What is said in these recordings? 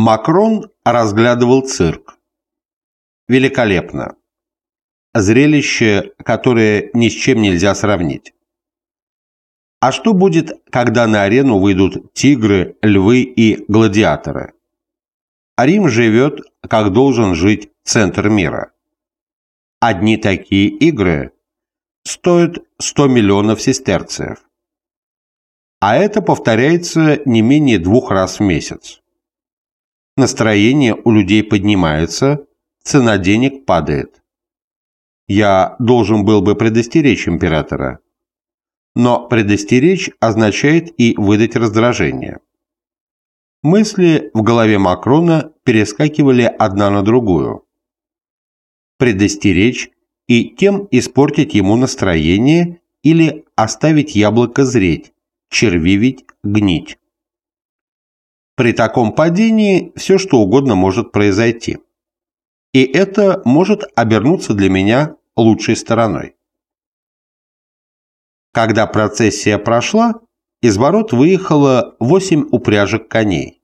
Макрон разглядывал цирк. Великолепно. Зрелище, которое ни с чем нельзя сравнить. А что будет, когда на арену выйдут тигры, львы и гладиаторы? Рим живет, как должен жить центр мира. Одни такие игры стоят 100 миллионов сестерциев. А это повторяется не менее двух раз в месяц. Настроение у людей поднимается, цена денег падает. Я должен был бы предостеречь императора. Но предостеречь означает и выдать раздражение. Мысли в голове Макрона перескакивали одна на другую. Предостеречь и тем испортить ему настроение или оставить яблоко зреть, червивить, гнить. При таком падении все что угодно может произойти. И это может обернуться для меня лучшей стороной. Когда процессия прошла, из ворот выехало восемь упряжек коней.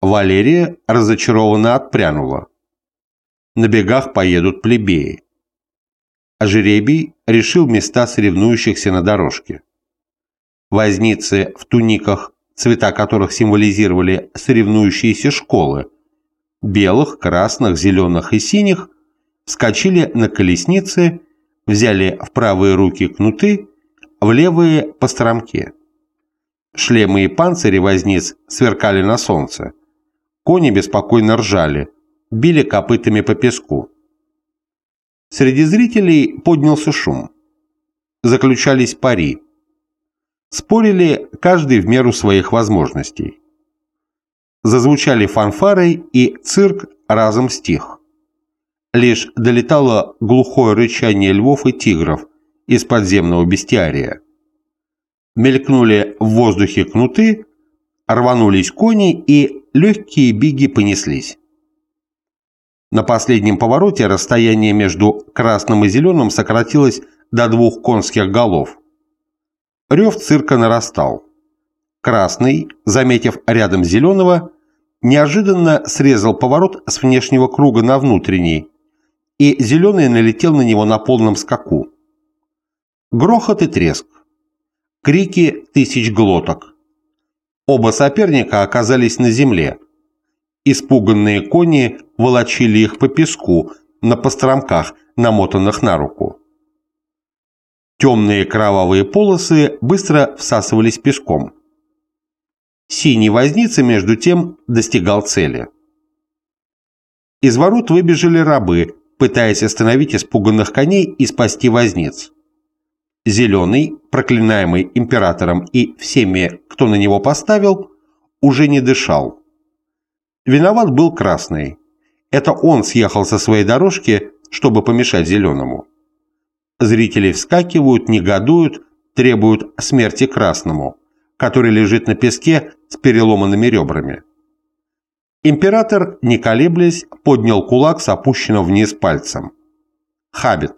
Валерия разочарованно отпрянула. На бегах поедут плебеи. Жеребий решил места соревнующихся на дорожке. Возницы в туниках, цвета которых символизировали соревнующиеся школы, белых, красных, зеленых и синих, вскочили на колесницы, взяли в правые руки кнуты, в левые – постромки. Шлемы и панцири возниц сверкали на солнце. Кони беспокойно ржали, били копытами по песку. Среди зрителей поднялся шум. Заключались пари. Спорили каждый в меру своих возможностей. Зазвучали фанфары, и цирк разом стих. Лишь долетало глухое рычание львов и тигров из подземного бестиария. Мелькнули в воздухе кнуты, рванулись кони, и легкие биги понеслись. На последнем повороте расстояние между красным и зеленым сократилось до двух конских голов. Рев цирка нарастал. Красный, заметив рядом зеленого, неожиданно срезал поворот с внешнего круга на внутренний, и зеленый налетел на него на полном скаку. Грохот и треск. Крики тысяч глоток. Оба соперника оказались на земле. Испуганные кони волочили их по песку на постромках, намотанных на руку. Темные кровавые полосы быстро всасывались песком. Синий возница, между тем, достигал цели. Из ворот выбежали рабы, пытаясь остановить испуганных коней и спасти возниц. Зеленый, проклинаемый императором и всеми, кто на него поставил, уже не дышал. Виноват был Красный. Это он съехал со своей дорожки, чтобы помешать Зеленому. Зрители вскакивают, негодуют, требуют смерти Красному, который лежит на песке с переломанными ребрами. Император, не колеблясь, поднял кулак с опущенным вниз пальцем. Хабит.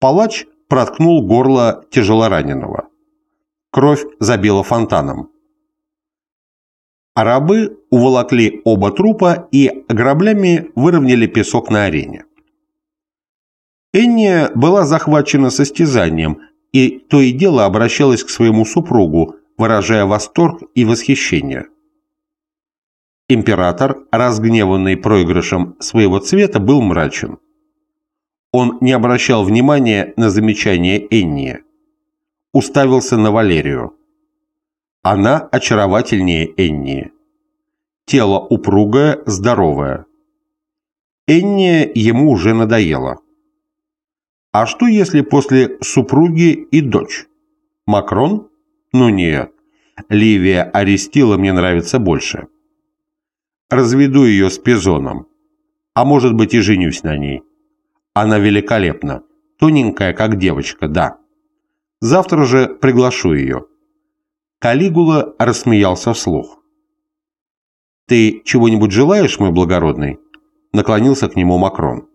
Палач проткнул горло тяжелораненого. Кровь забила фонтаном. Арабы уволокли оба трупа и граблями выровняли песок на арене. Энния была захвачена состязанием и то и дело обращалась к своему супругу, выражая восторг и восхищение. Император, разгневанный проигрышем своего цвета, был мрачен. Он не обращал внимания на замечания Энни. Уставился на Валерию. Она очаровательнее Энни. Тело упругое, здоровое. Энни ему уже надоело. А что если после супруги и дочь? Макрон? Ну нет. Ливия Аристила мне нравится больше. Разведу ее с Пизоном. А может быть и женюсь на ней. Она великолепна. Тоненькая, как девочка, да. Завтра же приглашу ее. Калигула рассмеялся вслух. «Ты чего-нибудь желаешь, мой благородный?» Наклонился к нему Макрон.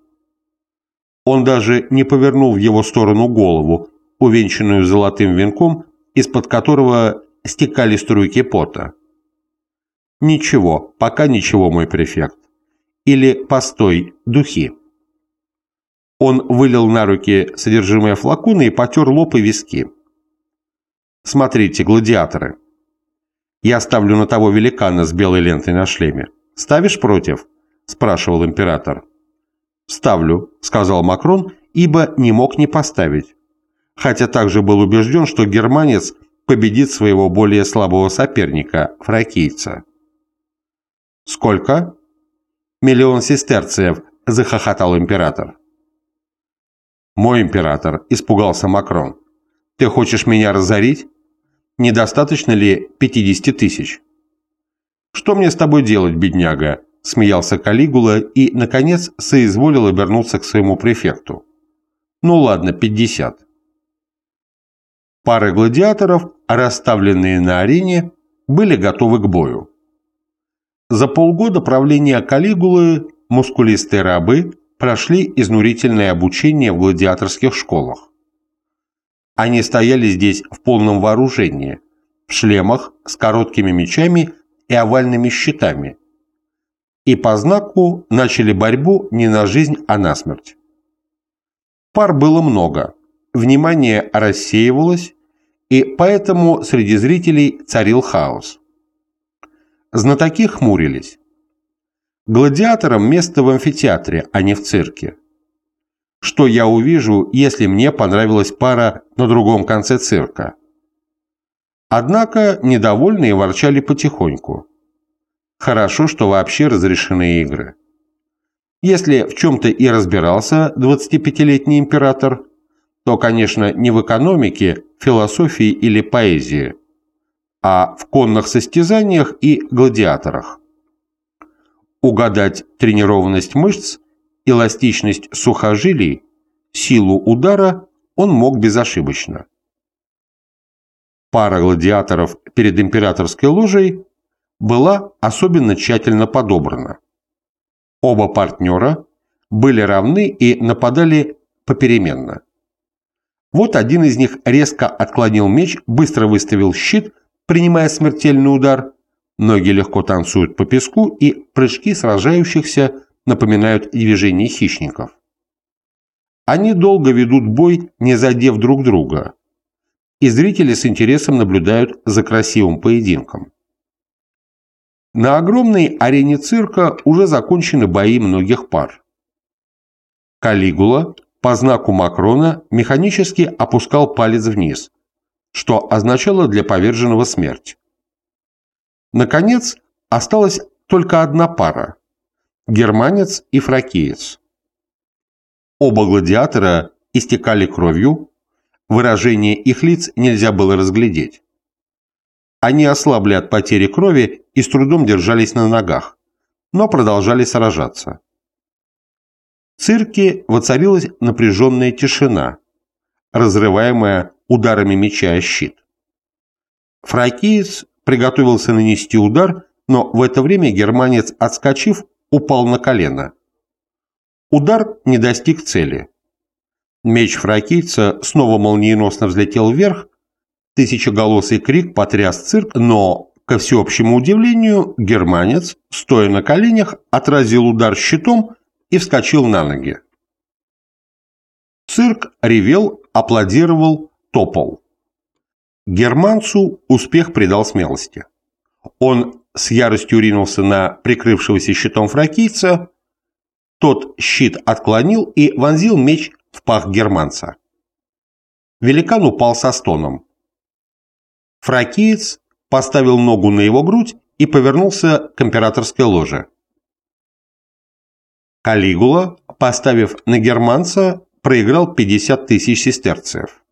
Он даже не повернул в его сторону голову, увенчанную золотым венком, из-под которого стекали струйки пота. Ничего, пока ничего, мой префект. Или, постой, духи. Он вылил на руки содержимое флакона и потер лоб и виски. Смотрите, гладиаторы. Я ставлю на того великана с белой лентой на шлеме. Ставишь против? Спрашивал император. Ставлю, сказал Макрон, ибо не мог не поставить. Хотя также был убежден, что германец победит своего более слабого соперника, фракийца. «Сколько?» «Миллион сестерцев», – захохотал император. «Мой император», – испугался Макрон. «Ты хочешь меня разорить? Недостаточно ли 50 тысяч?» «Что мне с тобой делать, бедняга?» – смеялся Калигула и, наконец, соизволил обернуться к своему префекту. «Ну ладно, 50». Пары гладиаторов, расставленные на арене, были готовы к бою. За полгода правления Калигулы мускулистые рабы прошли изнурительное обучение в гладиаторских школах. Они стояли здесь в полном вооружении, в шлемах с короткими мечами и овальными щитами, и по знаку начали борьбу не на жизнь, а на смерть. Пар было много, внимание рассеивалось, и поэтому среди зрителей царил хаос. Знатоки хмурились. Гладиаторам место в амфитеатре, а не в цирке. Что я увижу, если мне понравилась пара на другом конце цирка? Однако недовольные ворчали потихоньку. Хорошо, что вообще разрешены игры. Если в чем-то и разбирался 25-летний император, то, конечно, не в экономике, философии или поэзии – а в конных состязаниях и гладиаторах. Угадать тренированность мышц, эластичность сухожилий, силу удара он мог безошибочно. Пара гладиаторов перед императорской ложей была особенно тщательно подобрана. Оба партнера были равны и нападали попеременно. Вот один из них резко отклонил меч, быстро выставил щит – принимая смертельный удар, ноги легко танцуют по песку, и прыжки сражающихся напоминают движение хищников. Они долго ведут бой, не задев друг друга, и зрители с интересом наблюдают за красивым поединком. На огромной арене цирка уже закончены бои многих пар. Калигула по знаку Макрона механически опускал палец вниз, что означало для поверженного смерть. Наконец, осталась только одна пара – германец и фракиец. Оба гладиатора истекали кровью, выражение их лиц нельзя было разглядеть. Они ослабли от потери крови и с трудом держались на ногах, но продолжали сражаться. В цирке воцарилась напряженная тишина, разрываемая ударами меча о щит. Фракиец приготовился нанести удар, но в это время германец, отскочив, упал на колено. Удар не достиг цели. Меч фракийца снова молниеносно взлетел вверх, тысячеголосый крик потряс цирк, но, ко всеобщему удивлению, германец, стоя на коленях, отразил удар щитом и вскочил на ноги. Цирк ревел, аплодировал, топал. Германцу успех придал смелости. Он с яростью ринулся на прикрывшегося щитом фракийца, тот щит отклонил и вонзил меч в пах германца. Великан упал со стоном. Фракиец поставил ногу на его грудь и повернулся к императорской ложе. Калигула, поставив на германца, проиграл 50 тысяч сестерцев.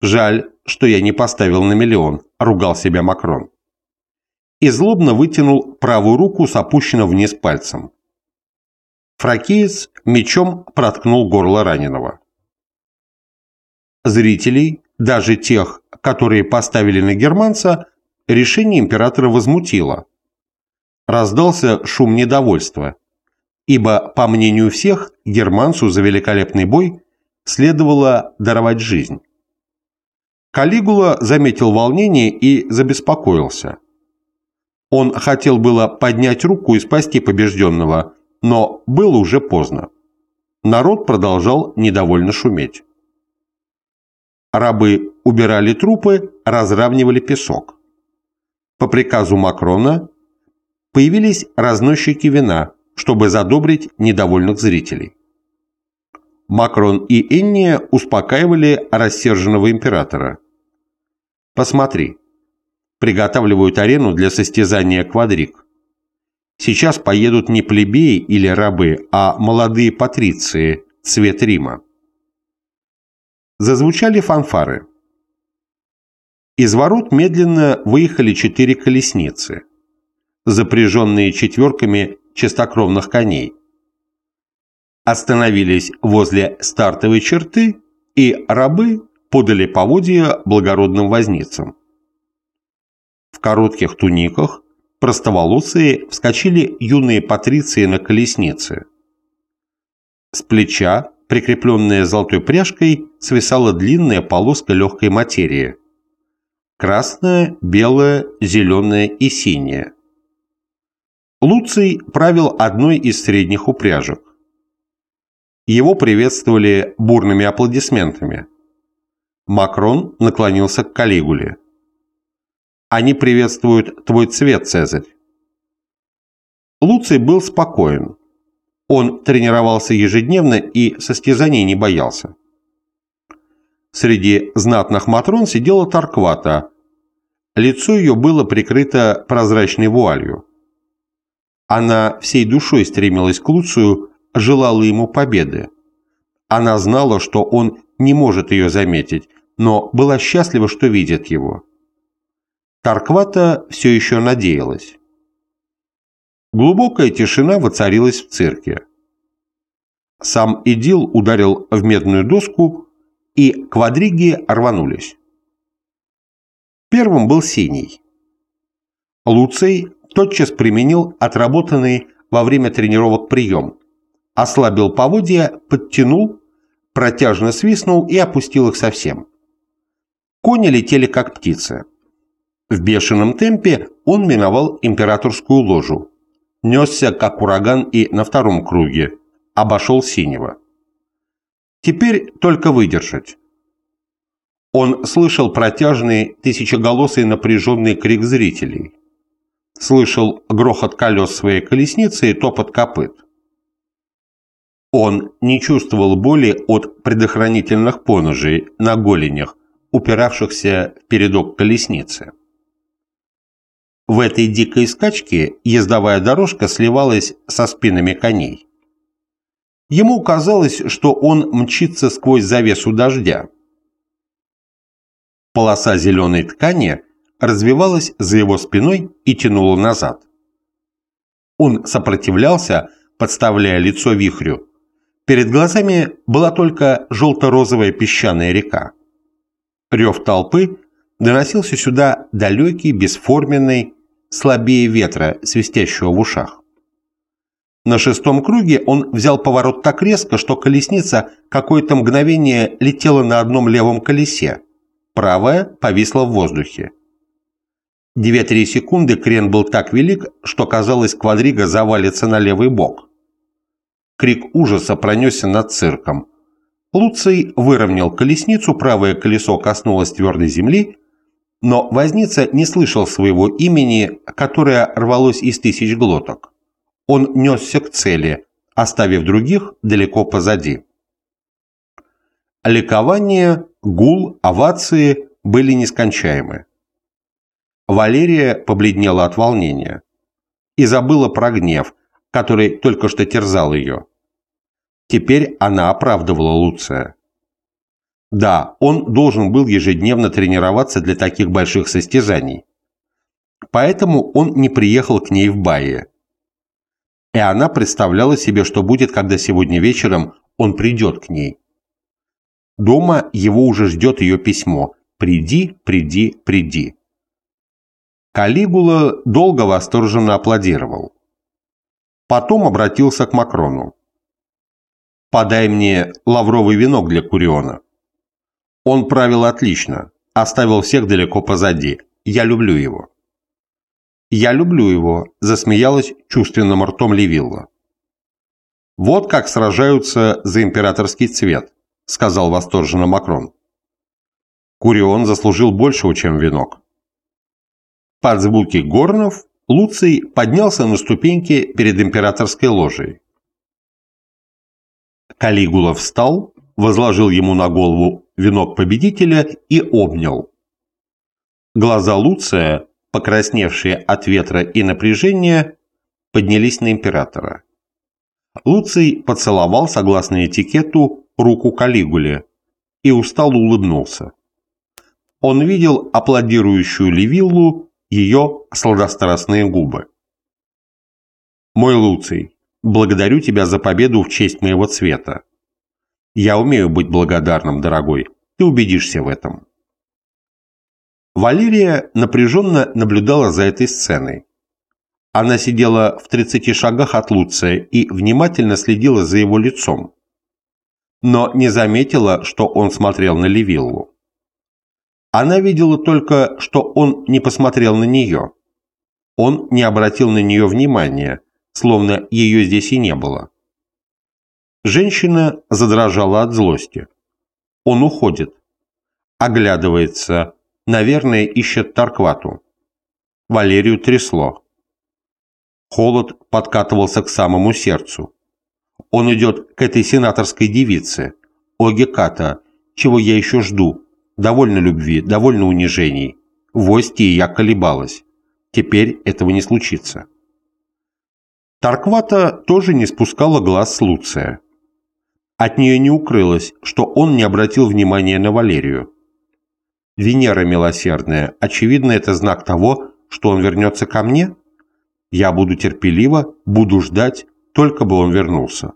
«Жаль, что я не поставил на миллион», – ругал себя Макрон. И злобно вытянул правую руку с опущенным вниз пальцем. Фракиец мечом проткнул горло раненого. Зрителей, даже тех, которые поставили на германца, решение императора возмутило. Раздался шум недовольства, ибо, по мнению всех, германцу за великолепный бой следовало даровать жизнь. Калигула заметил волнение и забеспокоился. Он хотел было поднять руку и спасти побежденного, но было уже поздно. Народ продолжал недовольно шуметь. Рабы убирали трупы, разравнивали песок. По приказу Макрона появились разносчики вина, чтобы задобрить недовольных зрителей. Макрон и Энния успокаивали рассерженного императора. «Посмотри, приготавливают арену для состязания квадрик. Сейчас поедут не плебеи или рабы, а молодые патриции, цвет Рима». Зазвучали фанфары. Из ворот медленно выехали четыре колесницы, запряженные четверками чистокровных коней. Остановились возле стартовой черты, и рабы подали поводья благородным возницам. В коротких туниках простоволосые вскочили юные патриции на колеснице. С плеча прикрепленная золотой пряжкой, свисала длинная полоска легкой материи. Красная, белая, зеленая и синяя. Луций правил одной из средних упряжек. Его приветствовали бурными аплодисментами. Макрон наклонился к Калигуле. «Они приветствуют твой цвет, Цезарь». Луций был спокоен. Он тренировался ежедневно и состязаний не боялся. Среди знатных матрон сидела Тарквата. Лицо ее было прикрыто прозрачной вуалью. Она всей душой стремилась к Луцию, желала ему победы. Она знала, что он не может ее заметить, но была счастлива, что видит его. Тарквата все еще надеялась. Глубокая тишина воцарилась в цирке. Сам Идил ударил в медную доску, и квадриги рванулись. Первым был синий. Луций тотчас применил отработанный во время тренировок прием, ослабил поводья, подтянул, протяжно свистнул и опустил их совсем. Кони летели как птицы. В бешеном темпе он миновал императорскую ложу, несся как ураган и на втором круге, обошел синего. Теперь только выдержать. Он слышал протяжный, тысячеголосый напряженный крик зрителей. Слышал грохот колес своей колесницы и топот копыт. Он не чувствовал боли от предохранительных поножей на голенях, упиравшихся в передок колесницы. В этой дикой скачке ездовая дорожка сливалась со спинами коней. Ему казалось, что он мчится сквозь завесу дождя. Полоса зеленой ткани развивалась за его спиной и тянула назад. Он сопротивлялся, подставляя лицо вихрю. Перед глазами была только желто-розовая песчаная река. Рев толпы доносился сюда далекий, бесформенный, слабее ветра, свистящего в ушах. На шестом круге он взял поворот так резко, что колесница какое-то мгновение летела на одном левом колесе, правая повисла в воздухе. Две-три секунды крен был так велик, что казалось, квадрига завалится на левый бок. Крик ужаса пронесся над цирком. Луций выровнял колесницу, правое колесо коснулось твердой земли, но возница не слышал своего имени, которое рвалось из тысяч глоток. Он несся к цели, оставив других далеко позади. Ликование, гул, овации были нескончаемы. Валерия побледнела от волнения и забыла про гнев, который только что терзал ее. Теперь она оправдывала Луция. Да, он должен был ежедневно тренироваться для таких больших состязаний. Поэтому он не приехал к ней в Байе. И она представляла себе, что будет, когда сегодня вечером он придет к ней. Дома его уже ждет ее письмо «Приди, приди, приди». Калигула долго восторженно аплодировал. Потом обратился к Макрону. «Подай мне лавровый венок для Куриона». Он правил отлично, оставил всех далеко позади. Я люблю его. «Я люблю его», – засмеялась чувственным ртом Левилла. «Вот как сражаются за императорский цвет», – сказал восторженно Макрон. Курион заслужил большего, чем венок. Под звуки горнов Луций поднялся на ступеньки перед императорской ложей. Калигула встал, возложил ему на голову венок победителя и обнял. Глаза Луция, покрасневшие от ветра и напряжения, поднялись на императора. Луций поцеловал, согласно этикету, руку Калигуле и устало улыбнулся. Он видел аплодирующую Левиллу ее сладострастные губы. «Мой Луций, благодарю тебя за победу в честь моего цвета. Я умею быть благодарным, дорогой, ты убедишься в этом». Валерия напряженно наблюдала за этой сценой. Она сидела в 30 шагах от Луция и внимательно следила за его лицом, но не заметила, что он смотрел на Левиллу. Она видела только, что он не посмотрел на нее. Он не обратил на нее внимания, словно ее здесь и не было. Женщина задрожала от злости. Он уходит. Оглядывается, Наверное, ищет Тарквату. Валерию трясло. Холод подкатывался к самому сердцу. Он идет к этой сенаторской девице. О, Геката, чего я еще жду? Довольно любви, довольно унижений. В Остии я колебалась. Теперь этого не случится. Тарквата тоже не спускала глаз с Луция. От нее не укрылось, что он не обратил внимания на Валерию. Венера милосердная, очевидно, это знак того, что он вернется ко мне? Я буду терпеливо, буду ждать, только бы он вернулся.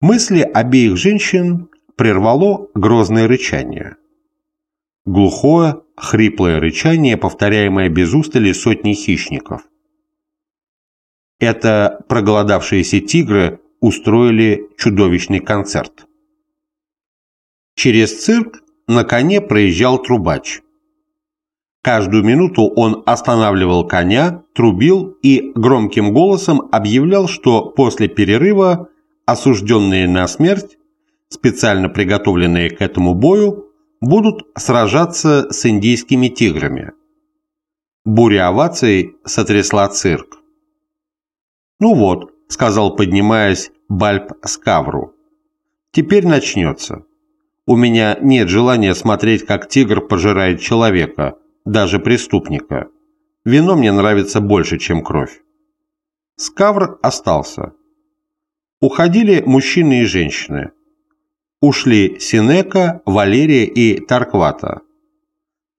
Мысли обеих женщин прервало грозное рычание. Глухое, хриплое рычание, повторяемое без устали сотней хищников. Это проголодавшиеся тигры устроили чудовищный концерт. Через цирк на коне проезжал трубач. Каждую минуту он останавливал коня, трубил и громким голосом объявлял, что после перерыва осужденные на смерть, специально приготовленные к этому бою, будут сражаться с индийскими тиграми. Буря оваций сотрясла цирк. «Ну вот», — сказал, поднимаясь, Бальб Скавру, — «теперь начнется». У меня нет желания смотреть, как тигр пожирает человека, даже преступника. Вино мне нравится больше, чем кровь. Скавр остался. Уходили мужчины и женщины. Ушли Синека, Валерия и Тарквата.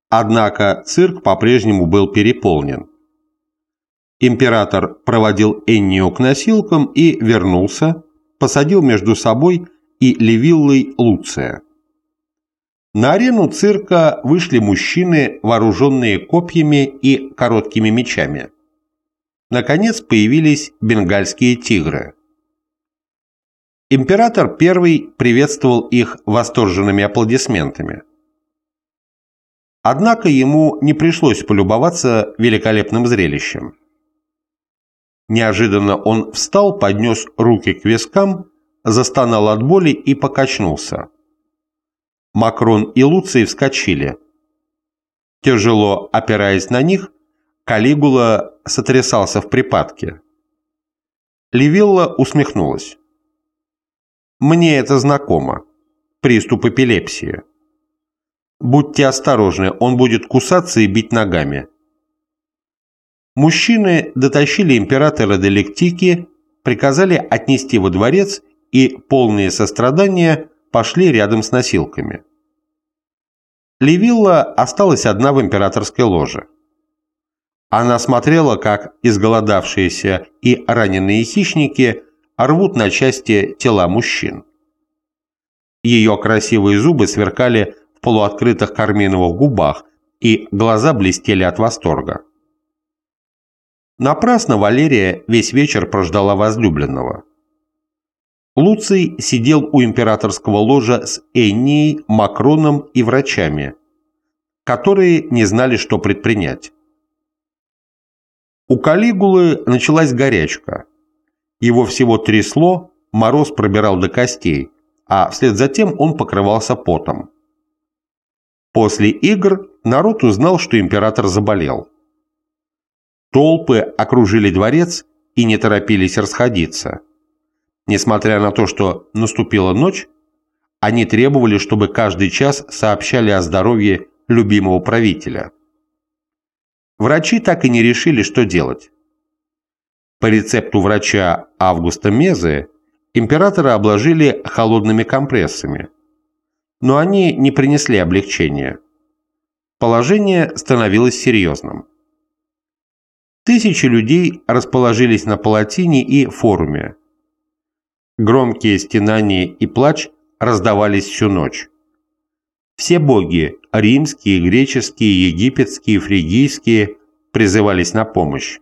Однако цирк по-прежнему был переполнен. Император проводил Эннио к носилкам и вернулся, посадил между собой и Левиллой Луция. На арену цирка вышли мужчины, вооруженные копьями и короткими мечами. Наконец появились бенгальские тигры. Император первый приветствовал их восторженными аплодисментами. Однако ему не пришлось полюбоваться великолепным зрелищем. Неожиданно он встал, поднес руки к вискам, застонал от боли и покачнулся. Макрон и Луций вскочили. Тяжело опираясь на них, Калигула сотрясался в припадке. Левилла усмехнулась. «Мне это знакомо. Приступ эпилепсии. Будьте осторожны, он будет кусаться и бить ногами». Мужчины дотащили императора до Лектики, приказали отнести во дворец и, полные сострадания, пошли рядом с носилками. Левилла осталась одна в императорской ложе. Она смотрела, как изголодавшиеся и раненые хищники рвут на части тела мужчин. Ее красивые зубы сверкали в полуоткрытых карминовых губах, и глаза блестели от восторга. Напрасно Валерия весь вечер прождала возлюбленного. Луций сидел у императорского ложа с Эннией, Макроном и врачами, которые не знали, что предпринять. У Калигулы началась горячка. Его всего трясло, мороз пробирал до костей, а вслед за тем он покрывался потом. После игр народ узнал, что император заболел. Толпы окружили дворец и не торопились расходиться. Несмотря на то, что наступила ночь, они требовали, чтобы каждый час сообщали о здоровье любимого правителя. Врачи так и не решили, что делать. По рецепту врача Августа Мезы императора обложили холодными компрессами, но они не принесли облегчения. Положение становилось серьезным. Тысячи людей расположились на палатине и форуме. Громкие стенания и плач раздавались всю ночь. Все боги, римские, греческие, египетские, фригийские, призывались на помощь.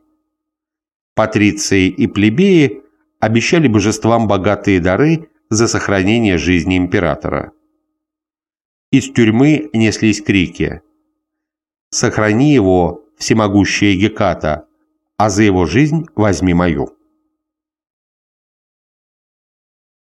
Патриции и плебеи обещали божествам богатые дары за сохранение жизни императора. Из тюрьмы неслись крики «Сохрани его, всемогущая Геката, а за его жизнь возьми мою».